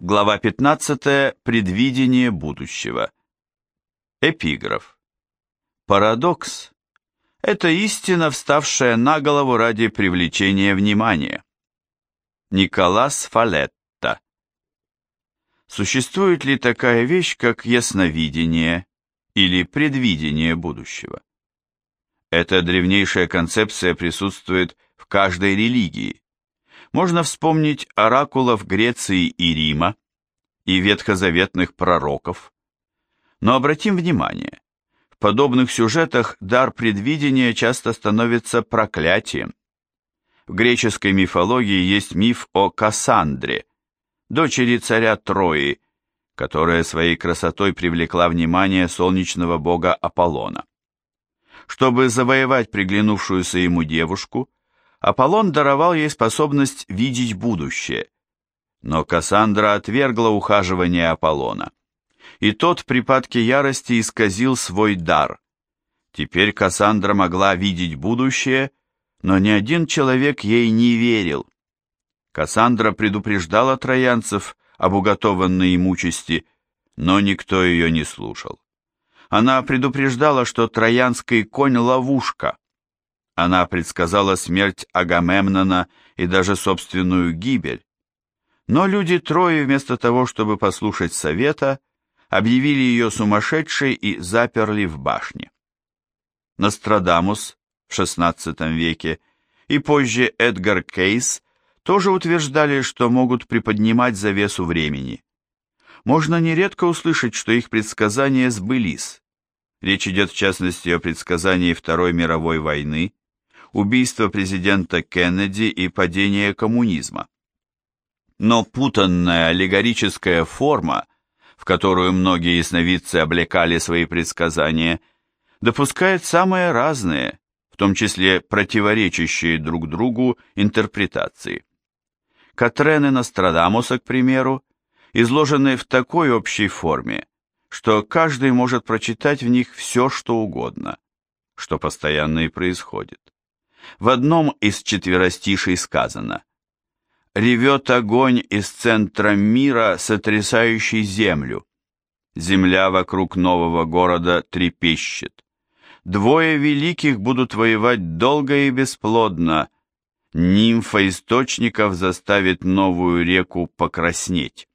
Глава 15. Предвидение будущего. Эпиграф. Парадокс – это истина, вставшая на голову ради привлечения внимания. Николас Фалетта. Существует ли такая вещь, как ясновидение или предвидение будущего? Эта древнейшая концепция присутствует в каждой религии можно вспомнить оракулов Греции и Рима и ветхозаветных пророков. Но обратим внимание, в подобных сюжетах дар предвидения часто становится проклятием. В греческой мифологии есть миф о Кассандре, дочери царя Трои, которая своей красотой привлекла внимание солнечного бога Аполлона. Чтобы завоевать приглянувшуюся ему девушку, Аполлон даровал ей способность видеть будущее. Но Кассандра отвергла ухаживание Аполлона. И тот в припадке ярости исказил свой дар. Теперь Кассандра могла видеть будущее, но ни один человек ей не верил. Кассандра предупреждала троянцев об уготованной им участи, но никто ее не слушал. Она предупреждала, что троянский конь — ловушка, она предсказала смерть Агамемнона и даже собственную гибель. Но люди Трои вместо того, чтобы послушать совета, объявили ее сумасшедшей и заперли в башне. Нострадамус в XVI веке и позже Эдгар Кейс тоже утверждали, что могут приподнимать завесу времени. Можно нередко услышать, что их предсказания сбылись. Речь идет в частности о предсказании Второй мировой войны, убийство президента Кеннеди и падение коммунизма. Но путанная аллегорическая форма, в которую многие ясновидцы облекали свои предсказания, допускает самые разные, в том числе противоречащие друг другу интерпретации. Катрены Нострадамуса, к примеру, изложены в такой общей форме, что каждый может прочитать в них все, что угодно, что постоянно и происходит. В одном из четверостишей сказано «Ревет огонь из центра мира, сотрясающий землю. Земля вокруг нового города трепещет. Двое великих будут воевать долго и бесплодно. Нимфа источников заставит новую реку покраснеть».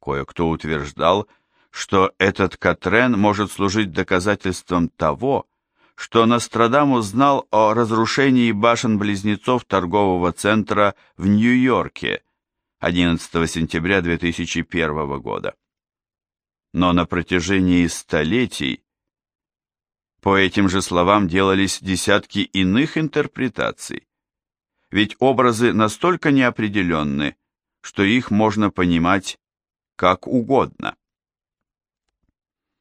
Кое-кто утверждал, что этот Катрен может служить доказательством того, что Нострадамус знал о разрушении башен-близнецов торгового центра в Нью-Йорке 11 сентября 2001 года. Но на протяжении столетий по этим же словам делались десятки иных интерпретаций, ведь образы настолько неопределенны, что их можно понимать как угодно.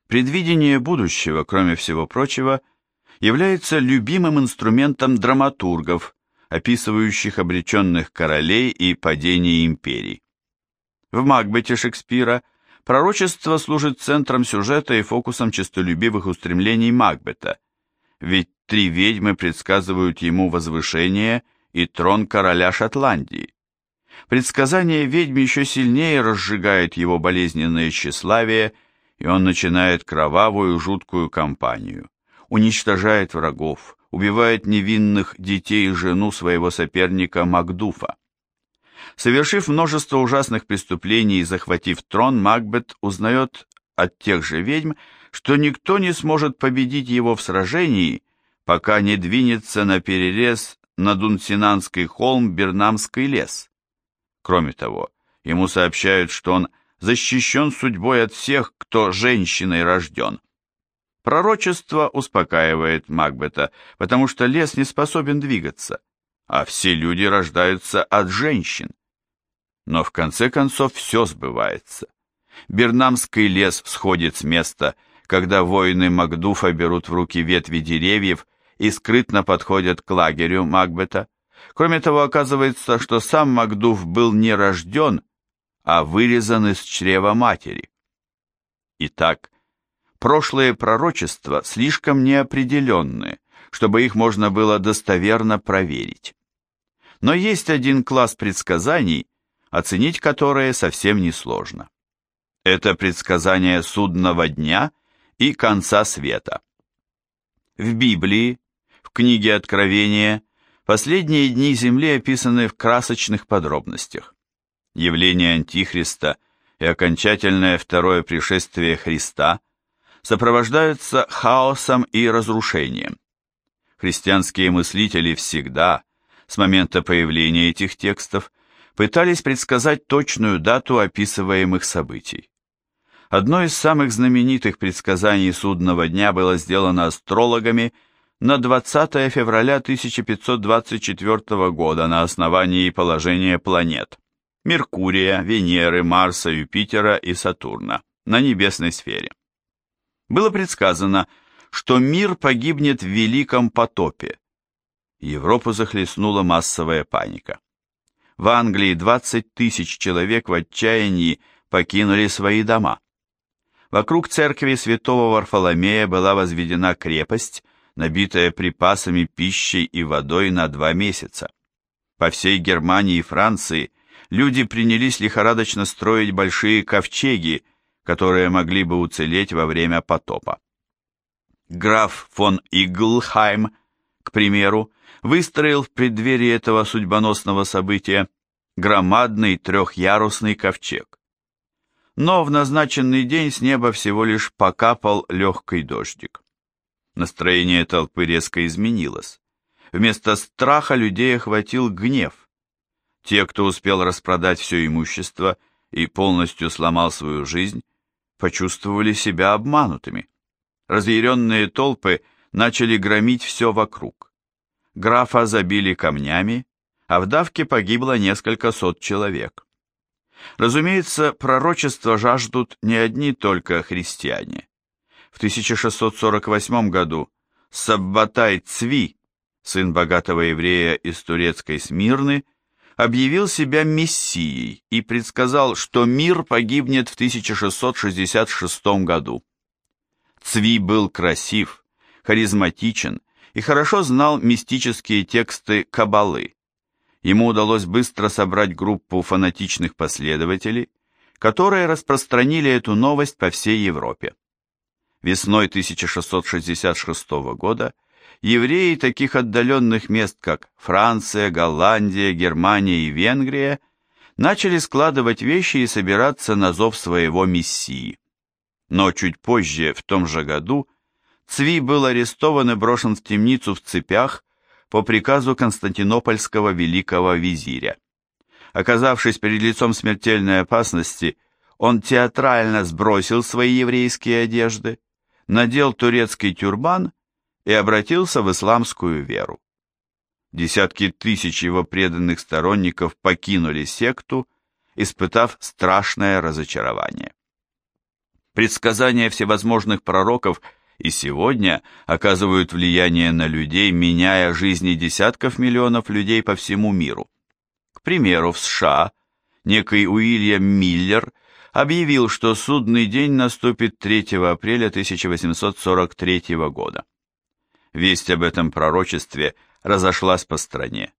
Предвидение будущего, кроме всего прочего, – является любимым инструментом драматургов, описывающих обреченных королей и падение империй. В Макбете Шекспира пророчество служит центром сюжета и фокусом честолюбивых устремлений Макбета, ведь три ведьмы предсказывают ему возвышение и трон короля Шотландии. Предсказание ведьм еще сильнее разжигает его болезненное тщеславие, и он начинает кровавую жуткую кампанию уничтожает врагов, убивает невинных детей и жену своего соперника Макдуфа. Совершив множество ужасных преступлений и захватив трон, Макбет узнает от тех же ведьм, что никто не сможет победить его в сражении, пока не двинется на перерез на Дунсинанский холм Бернамский лес. Кроме того, ему сообщают, что он защищен судьбой от всех, кто женщиной рожден, Пророчество успокаивает Макбета, потому что лес не способен двигаться, а все люди рождаются от женщин. Но в конце концов все сбывается. Бернамский лес сходит с места, когда воины Макдуфа берут в руки ветви деревьев и скрытно подходят к лагерю Макбета. Кроме того, оказывается, что сам Макдуф был не рожден, а вырезан из чрева матери. Итак, прошлые пророчества слишком неопределенны, чтобы их можно было достоверно проверить. Но есть один класс предсказаний, оценить которые совсем несложно. Это предсказание судного дня и конца света. В Библии, в книге Откровения, последние дни Земли описаны в красочных подробностях. Явление Антихриста и окончательное второе пришествие Христа сопровождаются хаосом и разрушением. Христианские мыслители всегда, с момента появления этих текстов, пытались предсказать точную дату описываемых событий. Одно из самых знаменитых предсказаний судного дня было сделано астрологами на 20 февраля 1524 года на основании положения планет Меркурия, Венеры, Марса, Юпитера и Сатурна на небесной сфере было предсказано, что мир погибнет в Великом потопе. Европу захлестнула массовая паника. В Англии 20 тысяч человек в отчаянии покинули свои дома. Вокруг церкви святого Варфоломея была возведена крепость, набитая припасами, пищей и водой на два месяца. По всей Германии и Франции люди принялись лихорадочно строить большие ковчеги, которые могли бы уцелеть во время потопа. Граф фон Иглхайм, к примеру, выстроил в преддверии этого судьбоносного события громадный трехъярусный ковчег. Но в назначенный день с неба всего лишь покапал легкий дождик. Настроение толпы резко изменилось. Вместо страха людей охватил гнев. Те, кто успел распродать все имущество и полностью сломал свою жизнь, почувствовали себя обманутыми. Разъяренные толпы начали громить все вокруг. Графа забили камнями, а в давке погибло несколько сот человек. Разумеется, пророчества жаждут не одни только христиане. В 1648 году Саббатай Цви, сын богатого еврея из турецкой Смирны, объявил себя мессией и предсказал, что мир погибнет в 1666 году. Цви был красив, харизматичен и хорошо знал мистические тексты Кабалы. Ему удалось быстро собрать группу фанатичных последователей, которые распространили эту новость по всей Европе. Весной 1666 года евреи таких отдаленных мест, как Франция, Голландия, Германия и Венгрия, начали складывать вещи и собираться на зов своего мессии. Но чуть позже, в том же году, Цви был арестован и брошен в темницу в цепях по приказу константинопольского великого визиря. Оказавшись перед лицом смертельной опасности, он театрально сбросил свои еврейские одежды, надел турецкий тюрбан и обратился в исламскую веру. Десятки тысяч его преданных сторонников покинули секту, испытав страшное разочарование. Предсказания всевозможных пророков и сегодня оказывают влияние на людей, меняя жизни десятков миллионов людей по всему миру. К примеру, в США некий Уильям Миллер объявил, что судный день наступит 3 апреля 1843 года. Весть об этом пророчестве разошлась по стране.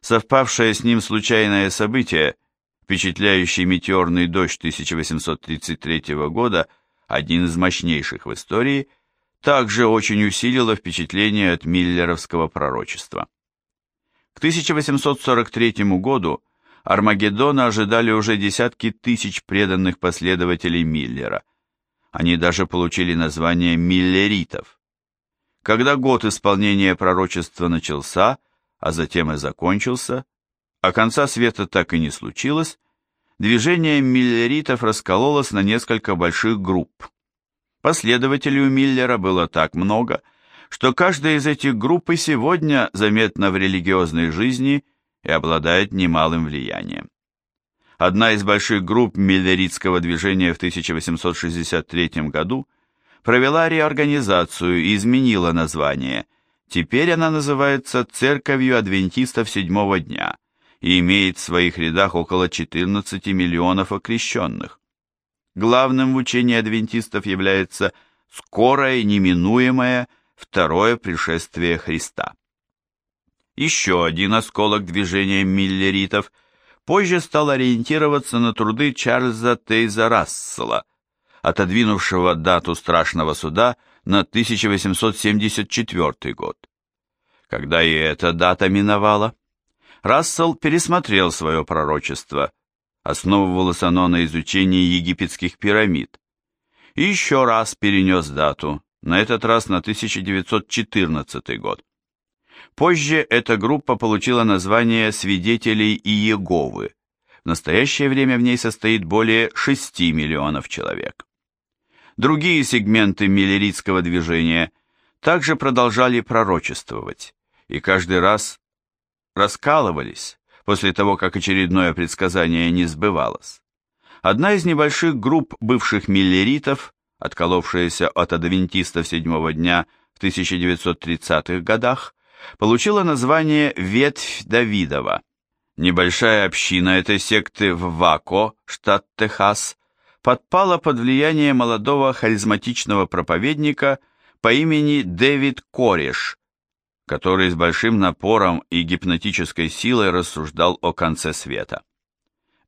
Совпавшее с ним случайное событие, впечатляющий метеорный дождь 1833 года, один из мощнейших в истории, также очень усилило впечатление от миллеровского пророчества. К 1843 году Армагеддона ожидали уже десятки тысяч преданных последователей Миллера. Они даже получили название миллеритов. Когда год исполнения пророчества начался, а затем и закончился, а конца света так и не случилось, движение миллеритов раскололось на несколько больших групп. Последователей у Миллера было так много, что каждая из этих групп и сегодня заметна в религиозной жизни и обладает немалым влиянием. Одна из больших групп миллеритского движения в 1863 году провела реорганизацию и изменила название. Теперь она называется Церковью Адвентистов Седьмого Дня и имеет в своих рядах около 14 миллионов окрещенных. Главным в учении адвентистов является скорое, неминуемое второе пришествие Христа. Еще один осколок движения миллеритов позже стал ориентироваться на труды Чарльза Тейза Рассела, отодвинувшего дату страшного суда на 1874 год. Когда и эта дата миновала, Рассел пересмотрел свое пророчество, основывалось оно на изучении египетских пирамид, и еще раз перенес дату, на этот раз на 1914 год. Позже эта группа получила название «Свидетелей Иеговы». В настоящее время в ней состоит более 6 миллионов человек. Другие сегменты миллеритского движения также продолжали пророчествовать, и каждый раз раскалывались после того, как очередное предсказание не сбывалось. Одна из небольших групп бывших миллеритов, отколовшаяся от адвентистов седьмого дня в 1930-х годах, получила название «Ветвь Давидова». Небольшая община этой секты в Вако, штат Техас, подпала под влияние молодого харизматичного проповедника по имени Дэвид Кореш, который с большим напором и гипнотической силой рассуждал о конце света.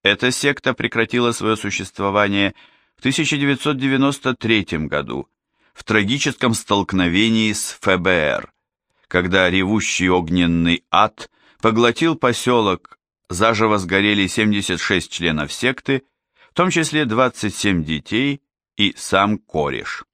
Эта секта прекратила свое существование в 1993 году в трагическом столкновении с ФБР, когда ревущий огненный ад поглотил поселок, заживо сгорели 76 членов секты, в том числе 27 детей и сам кореш.